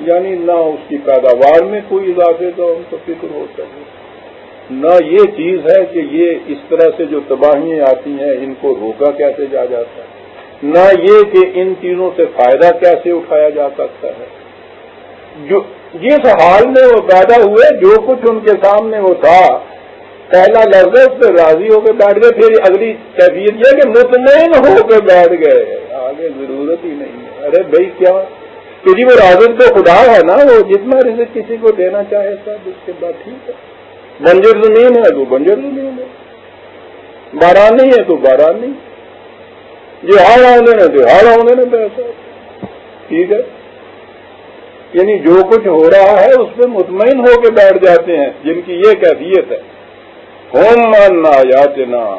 یعنی نہ اس کی پیداوار میں کوئی اضافے کا ان کو فکر ہو سکے نہ یہ چیز ہے کہ یہ اس طرح سے جو تباہیاں آتی ہیں، ان کو روکا کیسے جا جاتا ہے؟ نہ یہ کہ ان چیزوں سے فائدہ کیسے اٹھایا جا سکتا ہے۔ جو جس حال میں وہ پیدا ہوئے، جو کچھ ان کے سامنے وہ تھا، پہلا لفظ اس پہ راضی ہو کے بیٹھ گئے، پھر اگلی کیفیت یہ کہ مطمئن ہو کے بیٹھ گئے۔ آگے ضرورت ہی نہیں ہے۔ ارے بھائی، کیا کہ جی وہ رازق تو خدا ہے نا، وہ جتنا رزق کسی کو دینا چاہے سب، اس کے بعد ٹھیک ہے۔ بنجر زمین ہے تو بنجر زمین ہے۔ باران نہیں ہے تو باران نہیں یہ ہار آؤں نا تو ہار آؤں نا پیسہ۔ ٹھیک ہے۔ یعنی جو کچھ ہو رہا ہے، اس پہ مطمئن ہو کے بیٹھ جاتے ہیں، جن کی یہ کیفیت ہے۔ ہوم ماننا یاتنا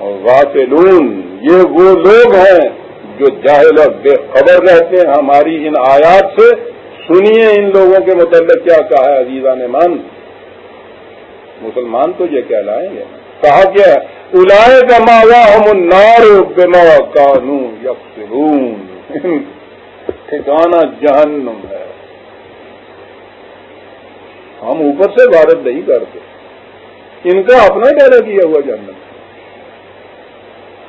غافلون یہ وہ لوگ ہیں جو جاہل اور بے خبر رہتے ہیں، ہماری ان آیات سے سنیے ان لوگوں کے متعلق کیا کہا ہے عزیزہ نے من مسلمان تو یہ کہلائیں گے۔ کہا کیا الائے کا ہم النار بما کانو یکسرون ٹھکانا جہنم ہے۔ ہم اوپر سے بھارت نہیں کرتے۔ ان کا اپنا ڈیرا کیا ہوا جہنم۔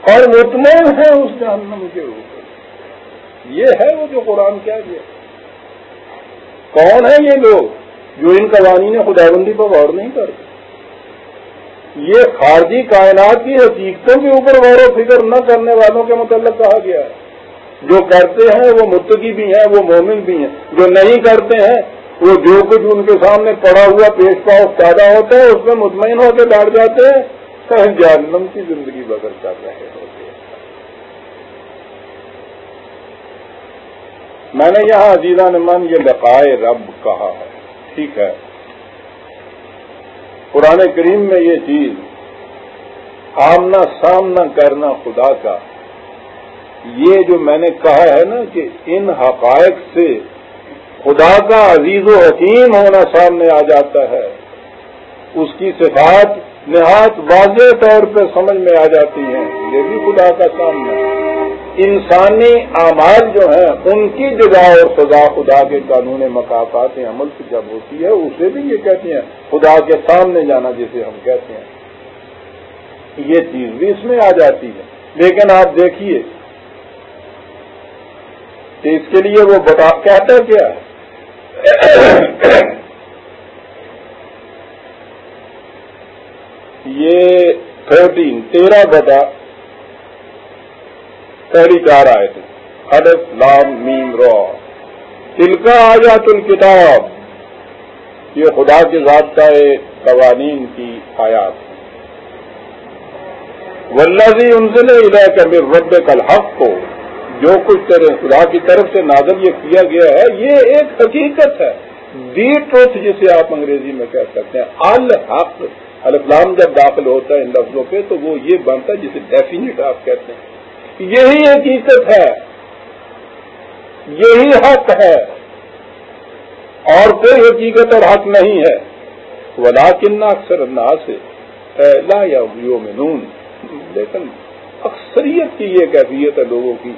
اور مطمئن ہے اس جہنم کے اوپر۔ یہ ہے وہ جو قرآن کیا گیا کون ہے یہ لوگ جو ان قوانین خدا بندی پر غور نہیں کرتے؟ یہ خارجی کائنات کی حقیقتوں کے اوپر غور و فکر نہ کرنے والوں کے متعلق کہا گیا ہے۔ جو کرتے ہیں وہ متقی بھی ہیں، وہ مومن بھی ہیں۔ جو نہیں کرتے ہیں، وہ جو کچھ ان کے سامنے پڑا ہوا پیش پاؤ پیدا ہوتا ہے اس میں مطمئن ہو کے بیٹھ جاتے ہیں۔ جہنم کی زندگی بدل کر رہے ہوتے ہیں میں نے یہاں عزیزہ نمان یہ لقائے رب کہا ہے، ٹھیک ہے۔ قرآن کریم میں یہ چیز، آمنا سامنا کرنا خدا کا۔ یہ جو میں نے کہا ہے نا کہ ان حقائق سے خدا کا عزیز و حکیم ہونا سامنے آ جاتا ہے۔ اس کی صفات نہایت واضح طور پہ سمجھ میں آ جاتی ہیں۔ یہ بھی خدا کا سامنا انسانی اعمال جو ہیں، ان کی جگہ اور سزا خدا کے قانون مقافات عمل سے جب ہوتی ہے، اسے بھی یہ کہتے ہیں۔ خدا کے سامنے جانا جسے ہم کہتے ہیں۔ یہ چیز بھی اس میں آ جاتی ہے۔ لیکن آپ دیکھیے کہ اس کے لیے وہ بتا کہتا کیا ہے؟ یہ تھرٹین، تیرہ بٹا پہلی چار آئے تھے حدف لام، میم رو تلکا آیا تل کتاب یہ خدا کے ذات قوانین کی آیات۔ ولزی انزل علاقہ میں رب کل حق کو جو کچھ تیرے خدا کی طرف سے نازل یہ کیا گیا ہے، یہ ایک حقیقت ہے۔ دی ٹروتھ جسے آپ انگریزی میں کہہ سکتے ہیں، الحق۔ الفلام جب داخل ہوتا ہے ان لفظوں پہ، تو وہ یہ بنتا ہے جسے ڈیفینیٹ آپ کہتے ہیں۔ یہی حقیقت ہے۔ یہی حق ہے۔ اور کوئی حقیقت اور حق نہیں ہے۔ ولا کنہ اکثر انداز سے لا یا منون لیکن اکثریت کی یہ کیفیت ہے لوگوں کی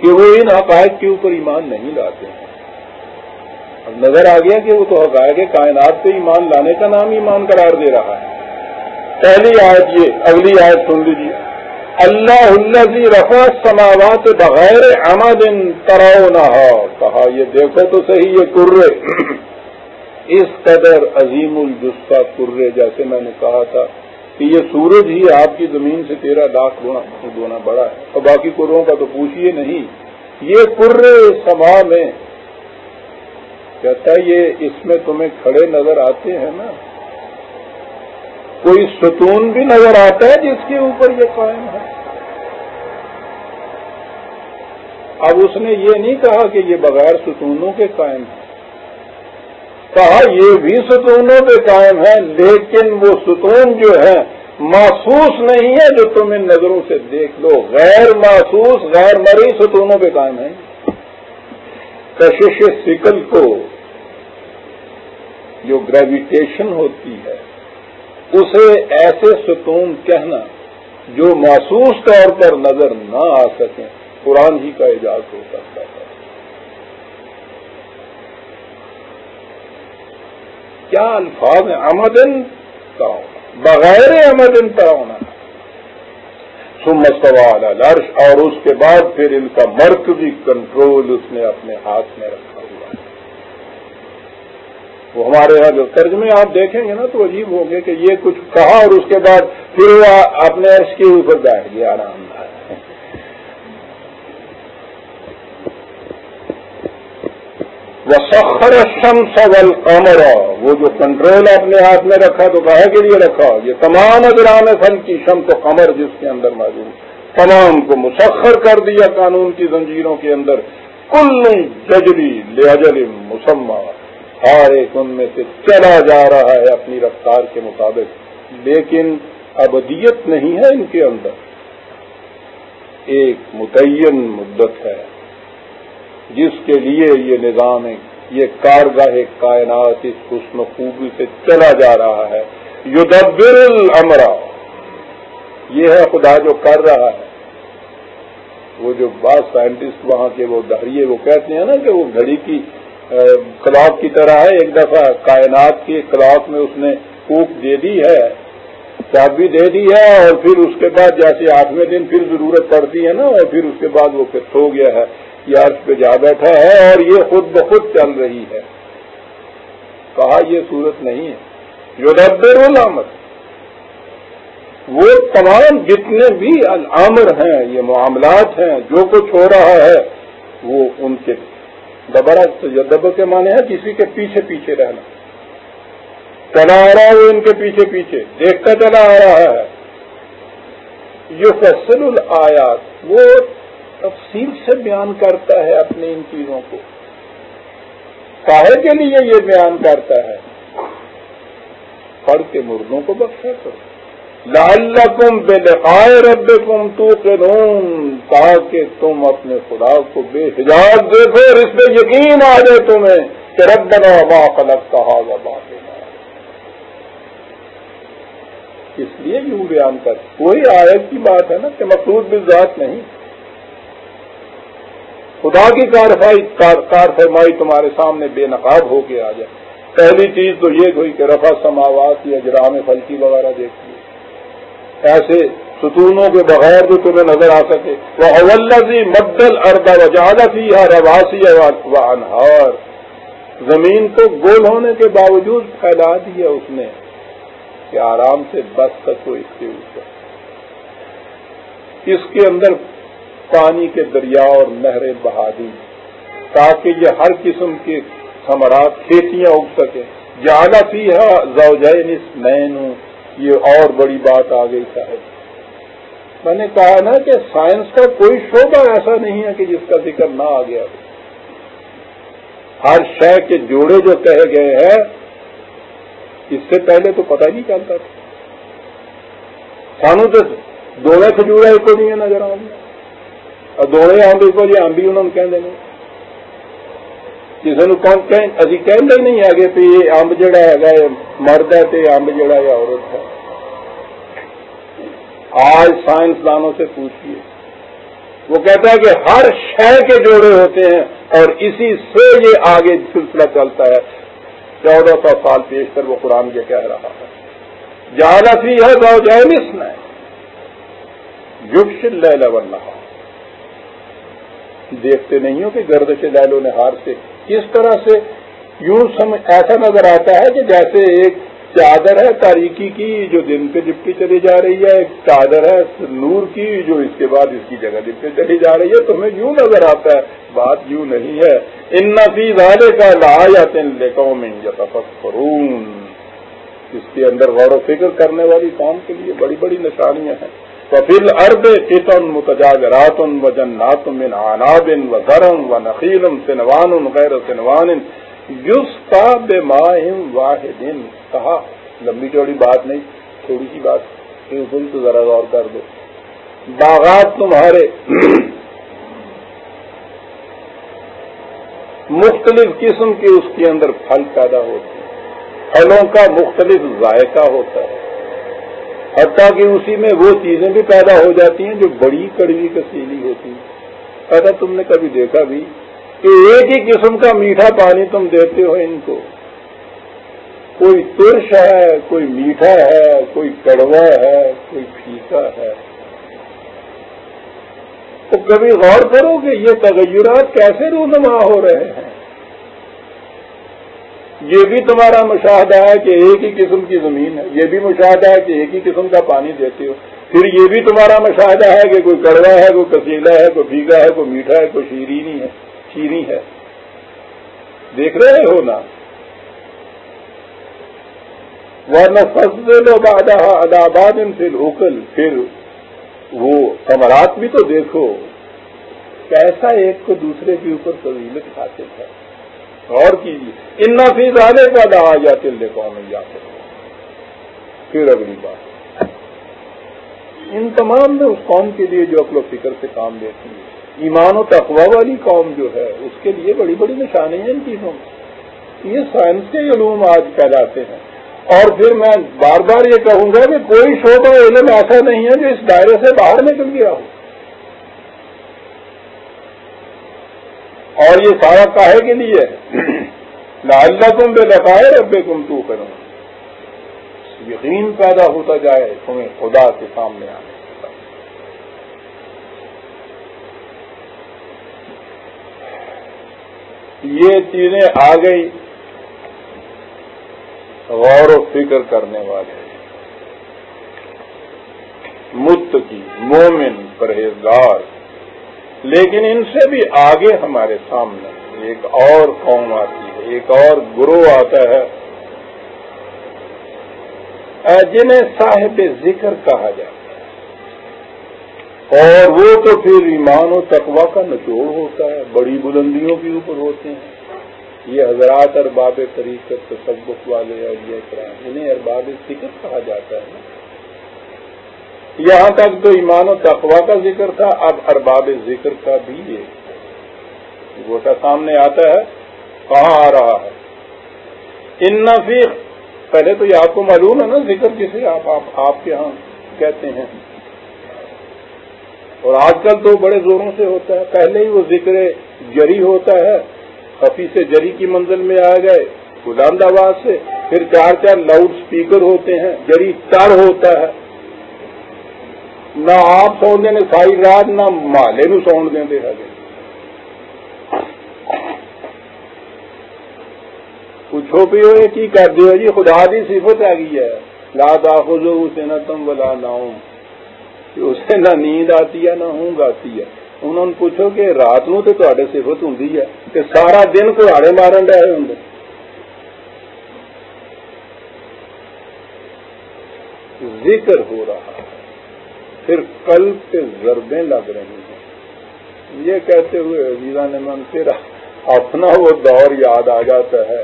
کہ وہ ان حقائق کے اوپر ایمان نہیں لاتے ہیں۔ اب نظر آ گیا کہ وہ تو حقائق کائنات پہ ایمان لانے کا نام ایمان قرار دے رہا ہے۔ پہلی آیت یہ، اگلی آیت سن لیجیے اللہ اللہ رفا سماوات بغیر امد ان تراؤ نہ کہا، یہ دیکھو تو صحیح، یہ کرے۔ اس قدر عظیم الجسہ کرے، جیسے میں نے کہا تھا کہ یہ سورج ہی آپ کی زمین سے تیرہ لاکھ گنا بڑا ہے۔ اور باقی کروں کا تو پوچھیے نہیں۔ یہ کرے سبھا میں، کہتا ہے، یہ اس میں تمہیں کھڑے نظر آتے ہیں نا۔ کوئی ستون بھی نظر آتا ہے جس کے اوپر یہ قائم ہے۔ اب اس نے یہ نہیں کہا کہ یہ بغیر ستونوں کے قائم ہے۔ کہا یہ بھی ستونوں پہ قائم ہے، لیکن وہ ستون جو ہے محسوس نہیں ہے جو تم ان نظروں سے دیکھ لو۔ غیر محسوس، غیر مری ستونوں پہ قائم ہے کشش سکل کو جو گریویٹیشن ہوتی ہے اسے ایسے ستون کہنا جو محسوس طور پر نظر نہ آ سکیں، قرآن ہی کا اجاز ہو سکتا ہے۔ کیا الفاظ ہیں آمدن کا ہونا، بغیر آمدن کا ہونا۔ سم سوال الرش اور اس کے بعد پھر ان کا مرکزی کنٹرول اس نے اپنے ہاتھ میں رکھا۔ وہ ہمارے یہاں جو ترجمے آپ دیکھیں گے نا تو عجیب ہوں گے کہ یہ کچھ کہا اور اس کے بعد پھر وہ اپنے عرش کے اوپر بیٹھ گیا، آرام وہ سخر شمس والقمر۔ وہ جو کنٹرول اپنے ہاتھ میں رکھا تو کہے کے لیے رکھا۔ یہ تمام اجرام فن کی شمس و قمر جس کے اندر موجود۔ تمام کو مسخر کر دیا قانون کی زنجیروں کے اندر۔ کل ججری لجل مسمہ ہر ایک ان میں سے چلا جا رہا ہے اپنی رفتار کے مطابق، لیکن ابدیت نہیں ہے ان کے اندر۔ ایک متعین مدت ہے، جس کے لیے یہ نظام ہے یہ کارگاہ کائنات اس حسن خوبی سے چلا جا رہا ہے۔ یدبر الامرا یہ ہے خدا جو کر رہا ہے۔ وہ جو بعض سائنٹسٹ وہاں کے وہ دہریے، وہ کہتے ہیں نا کہ وہ گھڑی کی کلاک کی طرح ہے، ایک دفعہ کائنات کی کلاک میں اس نے کوک دے دی ہے چابی دے دی ہے، اور پھر اس کے بعد جیسے آٹھویں دن پھر ضرورت پڑتی ہے نا، اور پھر اس کے بعد وہ پھر سو گیا ہے، یہ عرض پہ جا بیٹھا ہے، اور یہ خود بخود چل رہی ہے۔ کہا، یہ صورت نہیں ہے۔ جو ربر العمر وہ تمام جتنے بھی العمر ہیں، یہ معاملات ہیں، جو کچھ ہو رہا ہے، وہ ان کے دبرا دب کے معنی ہے کسی کے پیچھے پیچھے رہنا۔ چلا آ رہا ہے وہ ان کے پیچھے پیچھے۔ دیکھتا چلا آ رہا ہے۔ جو فصل الآیات۔ وہ تفصیل سے بیان کرتا ہے اپنی ان چیزوں کو۔ کاہے کے لیے یہ بیان کرتا ہے۔ پڑھ کے مردوں کو بخشا کرو۔ لال کم بے لقائے رب کم تو تاکہ تم اپنے خدا کو بے حجاب دیکھو اور اس پہ یقین آ جائے تمہیں کہ رب بنا با فلک کہا بات اس لیے یوں بیان کر کوئی آیت کی بات ہے نا کہ مقصود بھی ذات نہیں۔ خدا کی کار فرمائی تمہارے سامنے بے نقاب ہو کے آ جائے۔ پہلی چیز تو یہ ہوئی کہ رفا سماوات یا جرام فلکی وغیرہ دیکھیے ایسے ستونوں کے بغیر جو تمہیں نظر آ سکے۔ وہ اولزی مدل اردا وجالتی ہے رواسی انہار زمین کو گول ہونے کے باوجود پھیلا دیا اس نے کہ آرام سے بس سکو اس کے اوپر۔ اس کے اندر پانی کے دریا اور نہریں بہا دی تاکہ یہ ہر قسم کے ثمرات، کھیتیاں اگ سکیں۔ زیادہ سی ہے زوجین اس نین یہ اور بڑی بات آ گئی صاحب۔ میں نے کہا نا کہ سائنس کا کوئی شعبہ ایسا نہیں ہے کہ جس کا ذکر نہ آ گیا ہر شے کے جوڑے جو کہے گئے ہیں، اس سے پہلے تو پتہ نہیں چلتا تھا۔ سانو تو دونوں کھجورا ایک کو نہیں نظر آ گیا اور دونوں امب ایک جی بھی انہوں نے کہہ دینا کسی نے ابھی کہہ نہیں ہے کہ یہ امب جہا ہے مرد ہے تو امب جہا ہے عورت ہے۔ آج سائنسدانوں سے پوچھیے وہ کہتا ہے کہ ہر شہ کے جوڑے ہوتے ہیں اور اسی سے یہ آگے سلسلہ چلتا ہے۔ چودہ سو سال پیش کر وہ قرآن کے کہہ رہا ہے۔ جہاں فی ہے تو جہمس میں یوش لہ رہا دیکھتے نہیں ہو کہ گردش لہل و نہار سے کس طرح سے یوں ایسا نظر آتا ہے کہ جیسے ایک چادر ہے تاریکی کی جو دن پہ لپٹی چلی جا رہی ہے، ایک چادر ہے نور کی جو اس کے بعد اس کی جگہ لپٹی چلی جا رہی ہے، تمہیں یوں نظر آتا ہے، بات یوں نہیں ہے۔ ان نفیز والے کا لا یا تین لیکوں میں فرون اس کے اندر غور و فکر کرنے والی کام کے لیے بڑی بڑی نشانیاں ہیں۔ تو پھر ارب کتن متجاج و جن ناتم آنابن و گرم و نقیلم سنوان غیر سنوان یوس کا بے ماہم واحد کہا لمبی چوڑی بات نہیں، تھوڑی سی بات تو ذرا غور کر دو۔ باغات تمہارے مختلف قسم کے اس کے اندر پھل پیدا ہوتے ہیں۔ پھلوں کا مختلف ذائقہ ہوتا ہے۔ حتیٰ کہ اسی میں وہ چیزیں بھی پیدا ہو جاتی ہیں جو بڑی کڑوی کسیلی ہوتی ہیں۔ ایسا تم نے کبھی دیکھا بھی کہ ایک ہی قسم کا میٹھا پانی تم دیتے ہو ان کو۔ کوئی ترش ہے، کوئی میٹھا ہے، کوئی کڑوا ہے، کوئی پھیکا ہے۔ تو کبھی غور کرو کہ یہ تغیرات کیسے رونما ہو رہے ہیں۔ یہ بھی تمہارا مشاہدہ ہے کہ ایک ہی قسم کی زمین ہے، یہ بھی مشاہدہ ہے کہ ایک ہی قسم کا پانی دیتے ہو۔ پھر یہ بھی تمہارا مشاہدہ ہے کہ کوئی کڑوا ہے، کوئی کسیلا ہے، کوئی بھیگا ہے، کوئی میٹھا ہے، کوئی شیرینی ہے، شیریں ہے۔ دیکھ رہے ہو نا؟ ورنہ فضل اداباد ان سے لوکل پھر وہ ثمرات بھی تو دیکھو۔ کیسا ایک کو دوسرے کے اوپر طویلت حاصل ہے۔ اور کیجیے ان فیس آنے کا دہا یا چل دے قوم یا پھر اگلی بات۔ ان تمام میں اس قوم کے لیے جو اپل و فکر سے کام لیتی ہے۔ ایمان و تقوا والی قوم جو ہے، اس کے لیے بڑی بڑی نشانیں ہیں ان چیزوں میں یہ سائنس کے علوم آج کہلاتے ہیں۔ اور پھر میں بار بار یہ کہوں گا کہ کوئی شعبہ علم ایسا نہیں ہے جو اس دائرے سے باہر نکل گیا ہو۔ اور یہ سارا کاہے کے لیے اللہ تم بے لگائے ربے تم تو کرو یقین پیدا ہوتا جائے تمہیں خدا کے سامنے آنے یہ چیزیں آ گئی غور و فکر کرنے والے۔ مت کی مومن، پرہیزگار۔ لیکن ان سے بھی آگے ہمارے سامنے ایک اور قوم آتی ہے، ایک اور گروہ آتا ہے۔ جنہیں صاحب ذکر کہا جاتا ہے۔ اور وہ تو پھر ایمان و تقوا کا نچوڑ ہوتا ہے، بڑی بلندیوں کے اوپر ہوتے ہیں۔ یہ حضرات ارباب طریقت تصبق والے اور یہ کرام انہیں ارباب ذکر کہا جاتا ہے۔ یہاں تک تو ایمان و تقوا کا ذکر تھا، اب ارباب ذکر کا بھی یہ۔ گوٹا سامنے آتا ہے، کہاں آ رہا ہے؟ ان نفیق، پہلے تو یہ آپ کو معلوم ہے نا ذکر کسے، آپ آپ کے ہاں کہتے ہیں۔ اور آج کل تو بڑے زوروں سے ہوتا ہے، پہلے ہی وہ ذکر جری ہوتا ہے، خفی سے جری کی منزل میں آ گئے بلند آواز سے پھر چار چار لاؤڈ سپیکر ہوتے ہیں، جری تر ہوتا ہے۔ نہ آپ سو دیں ساری رات نہ مالے نو سو دیں ہے پوچھو بھی ہوئے کی کر دیو جی خدا دی صفت آ گئی ہے لا داخلو اسے نہ تم بلا نہ اسے نہ نیند آتی ہے نہ ہوں آتی ہے انہوں نے پوچھو کہ رات نو تو تے صفت ہوں کہ سارا دن کڑاڑے مارن رہے ہوں ذکر ہو رہا ہے پھر کل پہ ضربیں لگ رہی ہیں۔ یہ کہتے ہوئے عزیزہ نے من تیرا اپنا وہ دور یاد آ جاتا ہے۔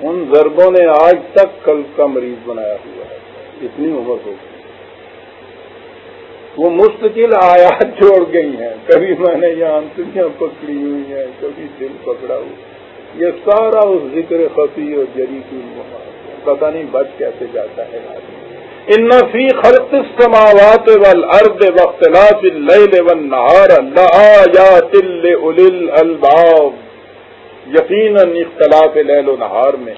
ان ضربوں نے آج تک کل کا مریض بنایا ہوا ہے۔ اتنی عمر ہو گئی۔ وہ مستقل آیات چھوڑ گئی ہیں۔ کبھی میں نے یہ آنتریاں پکڑی ہوئی ہیں، کبھی دل پکڑا ہوا۔ یہ سارا اس ذکر خفی اور جری کی پتا نہیں بچ کیسے جاتا ہے۔ ان فی خلق السماوات والارض واختلاف الليل والنهار لآیات لأولی الالباب یقیناً اختلاف لیل و نہار میں